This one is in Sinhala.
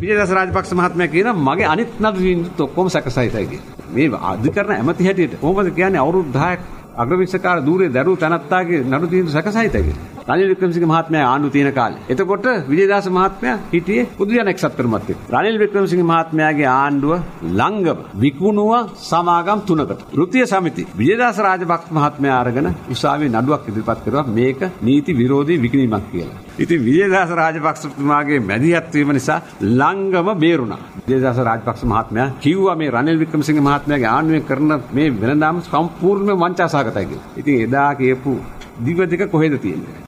විජේදාස රාජපක්ෂ මහත්මයා කියන මගේ අනිත් නඩු තීන්දුවත් ඔක්කොම සැකසහිතයි කියලා. මේ අධිකරණ ඇමති හැටියට කොහොමද කියන්නේ අවුරුදු 10ක් අග්‍රවික්ෂකාර දූරේ දරුව තනත්තාගේ නඩු තීන්දුව සැකසහිතයි කියලා. රනිල් වික්‍රමසිංහ මහත්මයා ආණ්ඩු තියෙන කාලේ. එතකොට විජේදාස මහත්මයා හිටියේ පුදු ජන එක්සත් පෙරමුණත් එක්ක. රනිල් වික්‍රමසිංහ මහත්මයාගේ ආණ්ඩුව ළංගම විකුණුව සමාගම් තුනකට. වෘත්තීය සමිති විජේදාස රාජපක්ෂ මහත්මයා අරගෙන උසාවියේ නඩුවක් ඉදිරිපත් කරුවා මේක නීති විරෝධී විකිණීමක් කියලා. ඉතින් විජේදාස රාජපක්ෂතුමාගේ මැදිහත් වීම නිසා ළංගම බේරුණා. විජේදාස රාජපක්ෂ මහත්මයා කිව්වා මේ රනිල් වික්‍රමසිංහ මහත්මයාගේ ආණ්ඩුවෙන් කරන මේ වෙනදාම සම්පූර්ණ වංචා සහගතයි කියලා. ඉතින් එදා කියපු දිව දෙක කොහෙද තියෙන්නේ?